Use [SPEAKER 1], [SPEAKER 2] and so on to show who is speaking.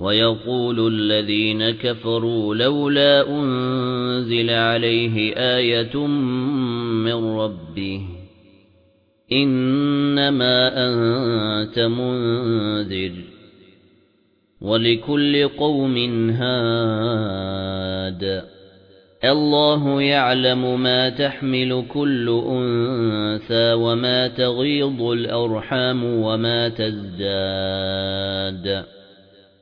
[SPEAKER 1] وَيَقُولُ الَّذِينَ كَفَرُوا لَوْلَا أُنْزِلَ عَلَيْهِ آيَةٌ مِنْ رَبِّهِ إِنَّمَا أَنْتَ مُنْذِرٌ وَلِكُلِّ قَوْمٍ هَادٍ الله يعلم ما تحمل كل أنثى وما تغيض الأرحام وما تزداد